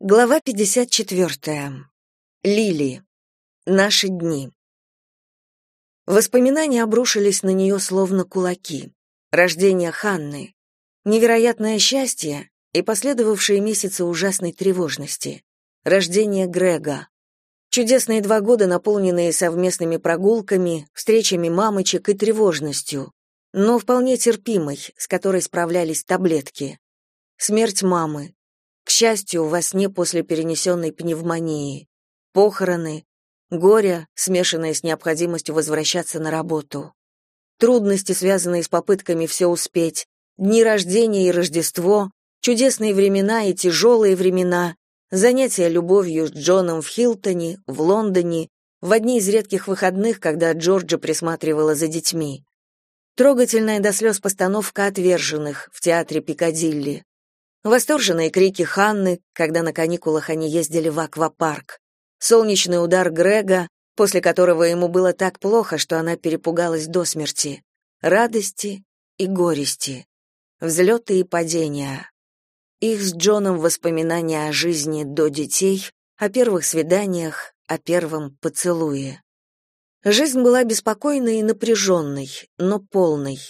Глава 54. Лили. Наши дни. Воспоминания обрушились на нее словно кулаки. Рождение Ханны, невероятное счастье и последовавшие месяцы ужасной тревожности. Рождение Грега. Чудесные два года, наполненные совместными прогулками, встречами мамочек и тревожностью, но вполне терпимой, с которой справлялись таблетки. Смерть мамы, к счастью, во сне после перенесенной пневмонии. Похороны, горе, смешанное с необходимостью возвращаться на работу. Трудности, связанные с попытками все успеть, дни рождения и Рождество, чудесные времена и тяжелые времена, занятия любовью с Джоном в Хилтоне, в Лондоне, в одни из редких выходных, когда Джорджа присматривала за детьми. Трогательная до слез постановка «Отверженных» в театре Пикадилли. Восторженные крики Ханны, когда на каникулах они ездили в аквапарк. Солнечный удар Грега, после которого ему было так плохо, что она перепугалась до смерти. Радости и горести. Взлеты и падения. Их с Джоном воспоминания о жизни до детей, о первых свиданиях, о первом поцелуе. Жизнь была беспокойной и напряженной, но полной.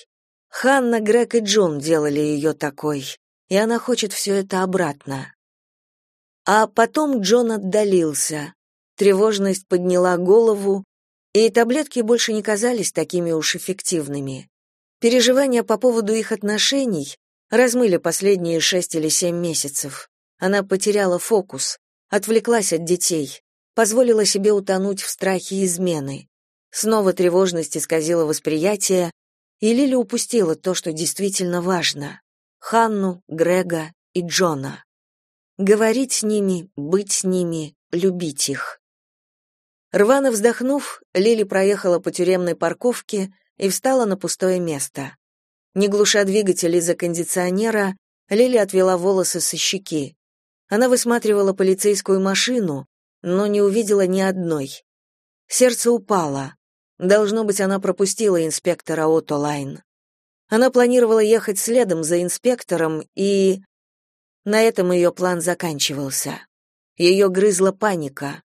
Ханна, Грег и Джон делали ее такой и она хочет все это обратно. А потом Джон отдалился. Тревожность подняла голову, и таблетки больше не казались такими уж эффективными. Переживания по поводу их отношений размыли последние шесть или семь месяцев. Она потеряла фокус, отвлеклась от детей, позволила себе утонуть в страхе измены. Снова тревожность исказила восприятие, и Лили упустила то, что действительно важно. Ханну, Грега и Джона. Говорить с ними, быть с ними, любить их. Рвано вздохнув, Лили проехала по тюремной парковке и встала на пустое место. Не глуша двигатель из-за кондиционера, Лили отвела волосы со щеки. Она высматривала полицейскую машину, но не увидела ни одной. Сердце упало. Должно быть, она пропустила инспектора Отолайн. Она планировала ехать следом за инспектором, и... На этом ее план заканчивался. Ее грызла паника.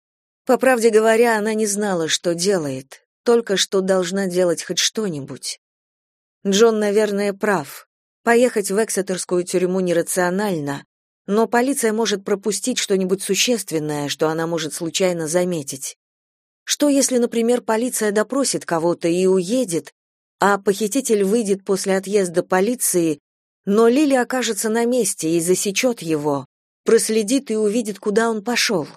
По правде говоря, она не знала, что делает, только что должна делать хоть что-нибудь. Джон, наверное, прав. Поехать в Эксетерскую тюрьму нерационально, но полиция может пропустить что-нибудь существенное, что она может случайно заметить. Что если, например, полиция допросит кого-то и уедет, а похититель выйдет после отъезда полиции, но Лили окажется на месте и засечет его, проследит и увидит, куда он пошел.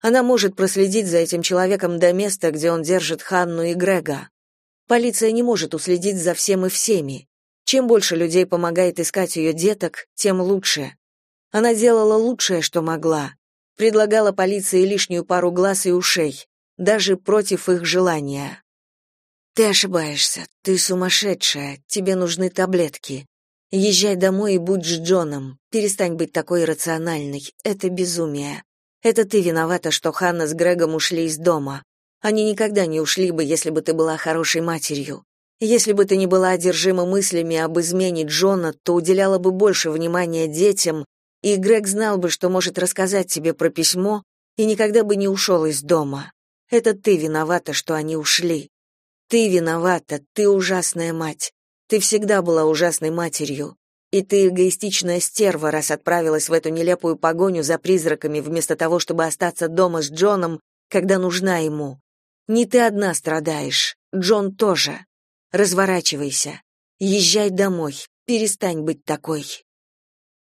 Она может проследить за этим человеком до места, где он держит Ханну и Грега. Полиция не может уследить за всем и всеми. Чем больше людей помогает искать ее деток, тем лучше. Она делала лучшее, что могла. Предлагала полиции лишнюю пару глаз и ушей, даже против их желания. Ты ошибаешься. Ты сумасшедшая. Тебе нужны таблетки. Езжай домой и будь с Джоном. Перестань быть такой рациональной. Это безумие. Это ты виновата, что Ханна с Грегом ушли из дома. Они никогда не ушли бы, если бы ты была хорошей матерью. Если бы ты не была одержима мыслями об измене Джона, то уделяла бы больше внимания детям, и Грег знал бы, что может рассказать тебе про письмо, и никогда бы не ушел из дома. Это ты виновата, что они ушли. Ты виновата, ты ужасная мать. Ты всегда была ужасной матерью. И ты эгоистичная стерва, раз отправилась в эту нелепую погоню за призраками вместо того, чтобы остаться дома с Джоном, когда нужна ему. Не ты одна страдаешь, Джон тоже. Разворачивайся. Езжай домой. Перестань быть такой.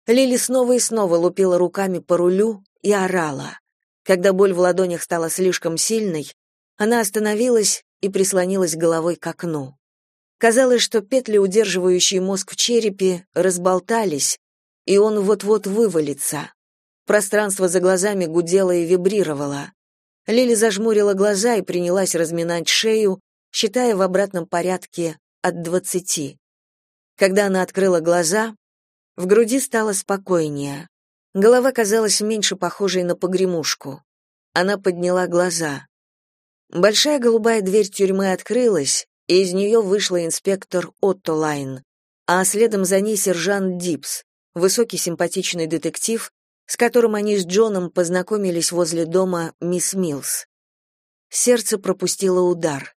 Лили снова и снова лупила руками по рулю и орала. Когда боль в ладонях стала слишком сильной, она остановилась и прислонилась головой к окну. Казалось, что петли, удерживающие мозг в черепе, разболтались, и он вот-вот вывалится. Пространство за глазами гудело и вибрировало. Лили зажмурила глаза и принялась разминать шею, считая в обратном порядке от двадцати. Когда она открыла глаза, в груди стало спокойнее. Голова казалась меньше похожей на погремушку. Она подняла глаза. Большая голубая дверь тюрьмы открылась, и из нее вышла инспектор Отто Лайн, а следом за ней сержант Дипс, высокий симпатичный детектив с которым они с Джоном познакомились возле дома мисс Милс. Сердце пропустило удар.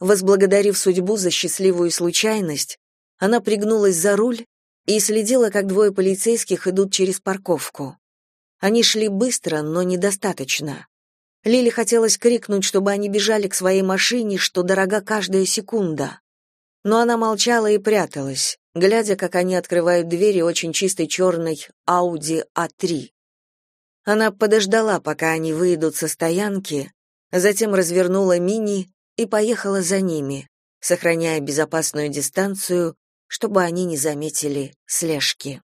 Возблагодарив судьбу за счастливую случайность, она пригнулась за руль и следила, как двое полицейских идут через парковку. Они шли быстро, но недостаточно. Лили хотелось крикнуть, чтобы они бежали к своей машине, что дорога каждая секунда. Но она молчала и пряталась, глядя, как они открывают двери очень чистой черной Audi A3. Она подождала, пока они выйдут со стоянки, затем развернула мини и поехала за ними, сохраняя безопасную дистанцию, чтобы они не заметили слежки.